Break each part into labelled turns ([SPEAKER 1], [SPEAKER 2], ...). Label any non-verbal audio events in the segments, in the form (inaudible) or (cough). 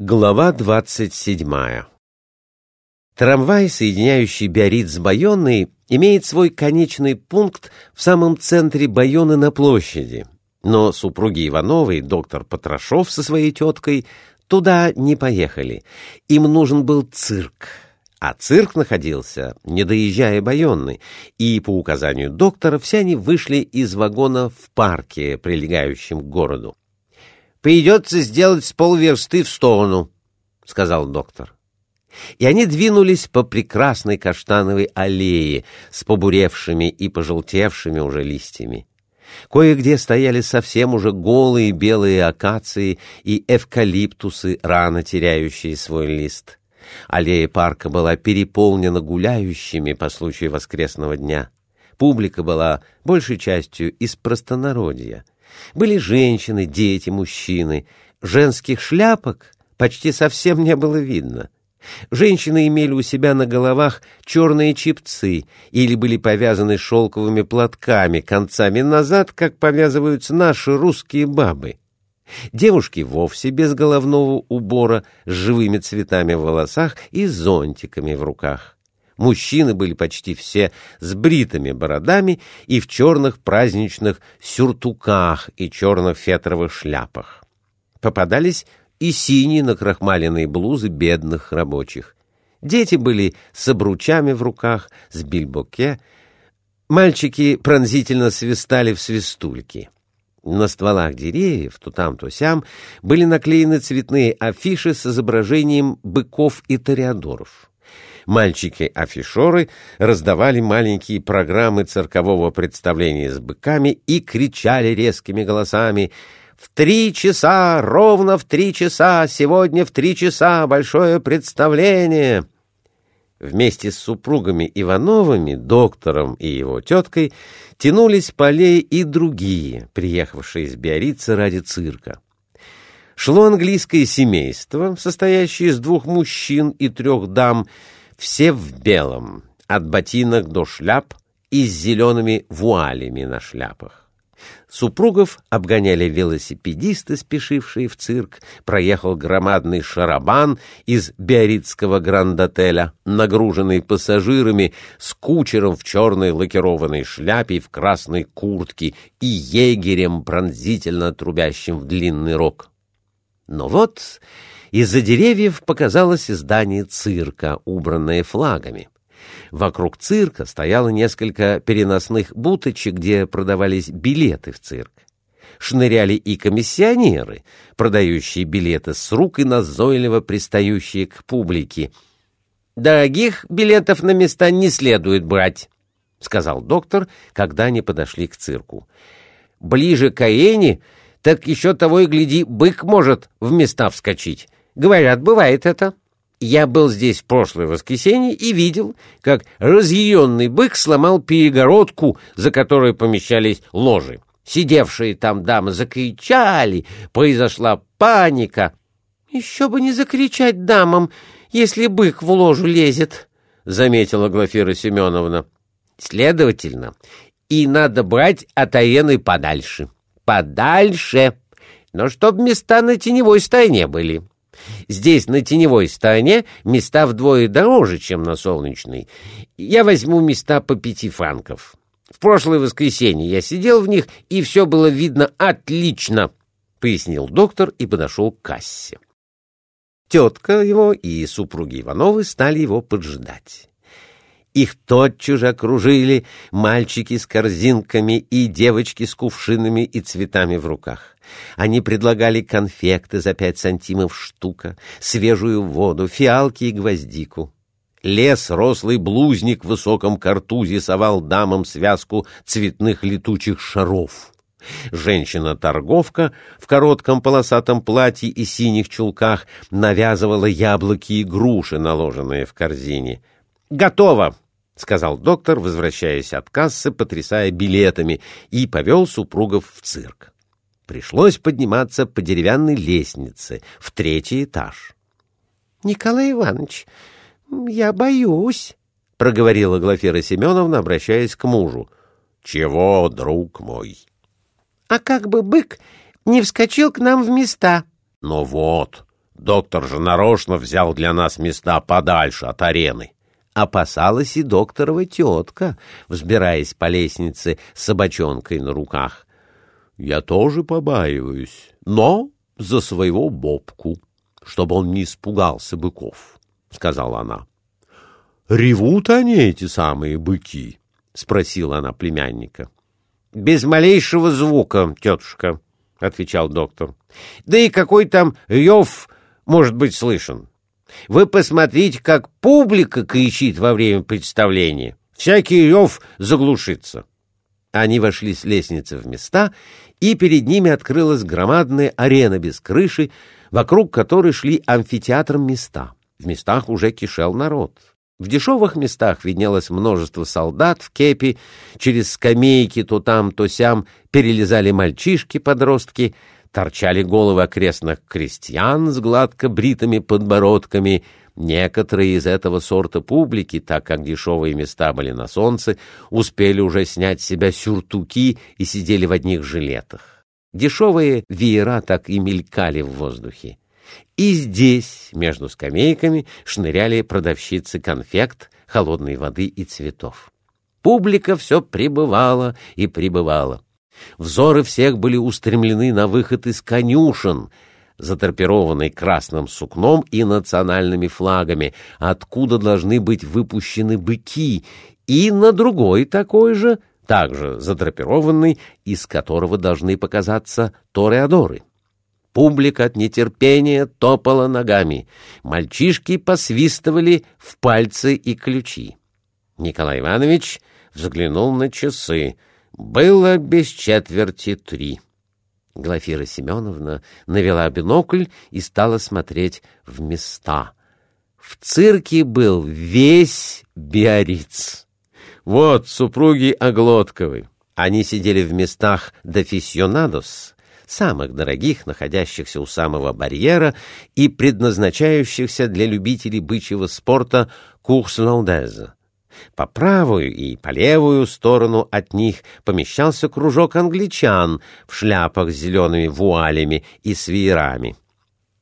[SPEAKER 1] Глава двадцать седьмая Трамвай, соединяющий Биарриц с Байонной, имеет свой конечный пункт в самом центре Байоны на площади. Но супруги Ивановой, доктор Потрошов со своей теткой, туда не поехали. Им нужен был цирк. А цирк находился, не доезжая Байонны, и по указанию доктора все они вышли из вагона в парке, прилегающем к городу. «Придется сделать с полверсты в сторону», — сказал доктор. И они двинулись по прекрасной каштановой аллее с побуревшими и пожелтевшими уже листьями. Кое-где стояли совсем уже голые белые акации и эвкалиптусы, рано теряющие свой лист. Аллея парка была переполнена гуляющими по случаю воскресного дня. Публика была большей частью из простонародья — были женщины, дети, мужчины. Женских шляпок почти совсем не было видно. Женщины имели у себя на головах черные чипцы или были повязаны шелковыми платками концами назад, как повязываются наши русские бабы. Девушки вовсе без головного убора, с живыми цветами в волосах и зонтиками в руках. Мужчины были почти все с бритыми бородами и в черных праздничных сюртуках и черных фетровых шляпах. Попадались и синие накрахмаленные блузы бедных рабочих. Дети были с обручами в руках, с бильбоке. Мальчики пронзительно свистали в свистульки. На стволах деревьев, то там, то сям, были наклеены цветные афиши с изображением быков и тореадоров. Мальчики-афишеры раздавали маленькие программы циркового представления с быками и кричали резкими голосами «В три часа, ровно в три часа, сегодня в три часа большое представление!» Вместе с супругами Ивановыми, доктором и его теткой, тянулись полей и другие, приехавшие из Биорица ради цирка. Шло английское семейство, состоящее из двух мужчин и трех дам, все в белом, от ботинок до шляп и с зелеными вуалями на шляпах. Супругов обгоняли велосипедисты, спешившие в цирк. Проехал громадный шарабан из биоритского гранд-отеля, нагруженный пассажирами, с кучером в черной лакированной шляпе и в красной куртке и егерем, пронзительно трубящим в длинный рог. Но вот из-за деревьев показалось здание цирка, убранное флагами. Вокруг цирка стояло несколько переносных буточек, где продавались билеты в цирк. Шныряли и комиссионеры, продающие билеты с рук и назойливо пристающие к публике. «Дорогих билетов на места не следует брать», — сказал доктор, когда они подошли к цирку. «Ближе к аэне, так еще того и гляди, бык может в места вскочить». Говорят, бывает это. Я был здесь в прошлое воскресенье и видел, как разъяренный бык сломал перегородку, за которой помещались ложи. Сидевшие там дамы закричали, произошла паника. — Еще бы не закричать дамам, если бык в ложу лезет, — заметила Глафира Семеновна. — Следовательно, и надо брать от арены подальше. Подальше, но чтоб места на теневой стороне были. Здесь, на теневой стороне, места вдвое дороже, чем на солнечной. Я возьму места по пяти франков. В прошлое воскресенье я сидел в них, и все было видно отлично, — пояснил доктор и подошел к кассе. Тетка его и супруги Ивановы стали его поджидать. Их тотчас же окружили мальчики с корзинками и девочки с кувшинами и цветами в руках. Они предлагали конфекты за пять сантимов штука, свежую воду, фиалки и гвоздику. Лес, рослый блузник в высоком картузе совал дамам связку цветных летучих шаров. Женщина-торговка в коротком полосатом платье и синих чулках навязывала яблоки и груши, наложенные в корзине. «Готово!» — сказал доктор, возвращаясь от кассы, потрясая билетами, и повел супругов в цирк. Пришлось подниматься по деревянной лестнице в третий этаж. — Николай Иванович, я боюсь, — проговорила Глафира Семеновна, обращаясь к мужу. — Чего, друг мой? — А как бы бык не вскочил к нам в места? — Ну вот, Доктор же нарочно взял для нас места подальше от арены.
[SPEAKER 2] Опасалась и докторова тетка, взбираясь по лестнице с собачонкой на руках.
[SPEAKER 1] Я тоже побаиваюсь, но за своего Бобку, чтобы он не испугался быков, — сказала она. — Ревут они, эти самые быки? — спросила она племянника.
[SPEAKER 2] — Без малейшего звука, тетушка, — отвечал доктор. — Да и какой там рев может быть слышен? Вы посмотрите, как публика кричит во время представления. Всякий рев заглушится. Они вошли с лестницы в места, и перед ними открылась громадная арена без крыши, вокруг которой шли амфитеатром места. В местах уже кишел народ. В дешевых местах виднелось множество солдат в кепи, через скамейки то там, то сям перелезали мальчишки-подростки, торчали головы окрестных крестьян с гладко бритыми подбородками. Некоторые из этого сорта публики, так как дешевые места были на солнце, успели уже снять с себя сюртуки и сидели в одних жилетах. Дешевые веера так и мелькали в воздухе. И здесь, между скамейками, шныряли продавщицы конфект, холодной воды и цветов. Публика все прибывала и прибывала. Взоры всех были устремлены на выход из конюшен, заторпированный красным сукном и национальными флагами, откуда должны быть выпущены быки, и на другой такой же, также задрапированный, из которого должны показаться тореадоры. Публика от нетерпения топала ногами. Мальчишки посвистывали в пальцы и ключи. Николай Иванович взглянул на часы. Было без четверти три. Глафира Семеновна навела бинокль и стала смотреть в места. В цирке был весь Биориц. Вот супруги Оглотковы. Они сидели в местах «Дофисионадос», самых дорогих, находящихся у самого барьера и предназначающихся для любителей бычьего спорта курс-лаундеза. По правую и по левую сторону от них помещался кружок англичан в шляпах с зелеными вуалями и с веерами.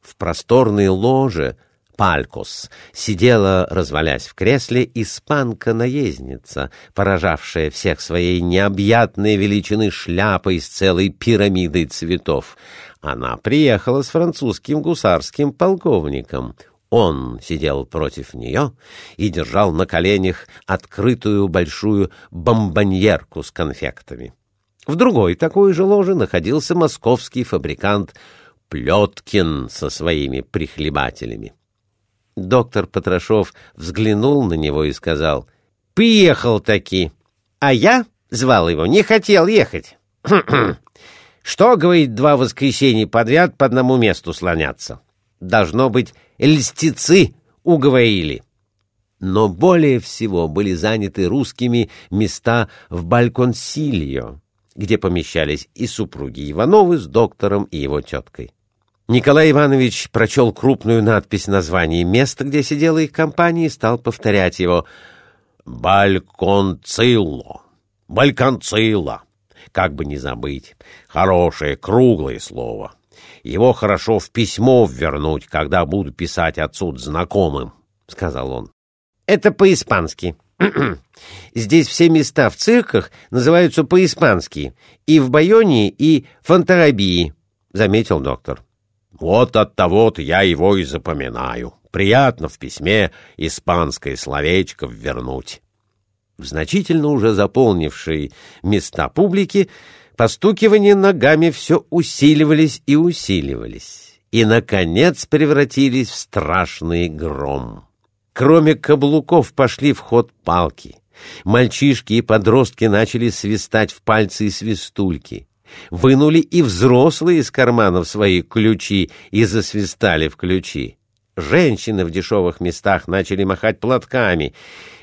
[SPEAKER 2] В просторной ложе Палькос сидела, развалясь в кресле, испанка-наездница, поражавшая всех своей необъятной величины шляпой с целой пирамидой цветов. Она приехала с французским гусарским полковником. Он сидел против нее и держал на коленях открытую большую бомбоньерку с конфектами. В другой такой же ложе находился московский фабрикант Плеткин со своими прихлебателями. Доктор Потрошов взглянул на него и сказал, «Приехал таки, а я, звал его, не хотел ехать. (clears throat) Что, говорит, два воскресенья подряд по одному месту слоняться? Должно быть, льстецы уговорили». Но более всего были заняты русскими места в Бальконсильо, где помещались и супруги Ивановы с доктором и его теткой. Николай Иванович прочел крупную надпись названия места, где сидела их компания, и стал повторять его «Бальконцилло», «Бальконцилла». Как бы не забыть. Хорошее, круглое слово. Его хорошо в письмо ввернуть, когда буду писать отсюда знакомым, — сказал он. — Это по-испански. (clears throat) Здесь все места в цирках называются по-испански. И в Байоне, и в Фонтарабии, — заметил доктор. Вот от того-то я его и запоминаю. Приятно в письме испанское словечко ввернуть. В значительно уже заполнившие места публики постукивания ногами все усиливались и усиливались, и, наконец, превратились в страшный гром. Кроме каблуков пошли в ход палки. Мальчишки и подростки начали свистать в пальцы и свистульки. Вынули и взрослые из карманов свои ключи и засвистали в ключи. Женщины в дешевых местах начали махать платками.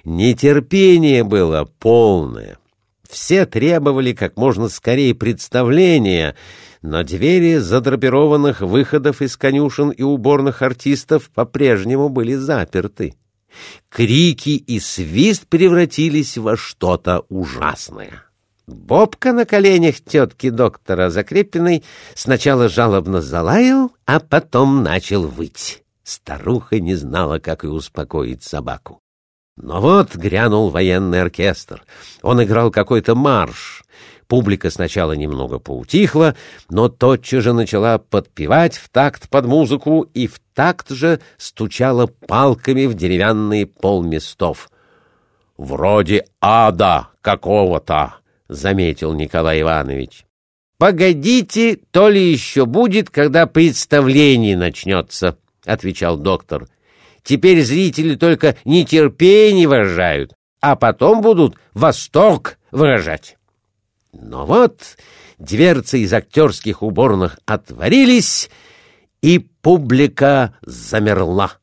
[SPEAKER 2] Нетерпение было полное. Все требовали как можно скорее представления, но двери задрапированных выходов из конюшен и уборных артистов по-прежнему были заперты. Крики и свист превратились во что-то ужасное.
[SPEAKER 1] Бобка на коленях тетки доктора Закрепиной сначала жалобно залаял, а потом начал выть. Старуха не знала, как и успокоить собаку. Но вот грянул военный оркестр. Он играл какой-то марш. Публика сначала немного поутихла, но тотчас же начала подпевать в такт под музыку и в такт же стучала палками в деревянный пол местов. «Вроде ада какого-то», — заметил Николай Иванович. «Погодите, то ли еще будет, когда представление начнется», — отвечал доктор. «Теперь зрители только нетерпение выражают, а потом будут восторг выражать». Но вот дверцы из актерских уборных отворились, и публика замерла.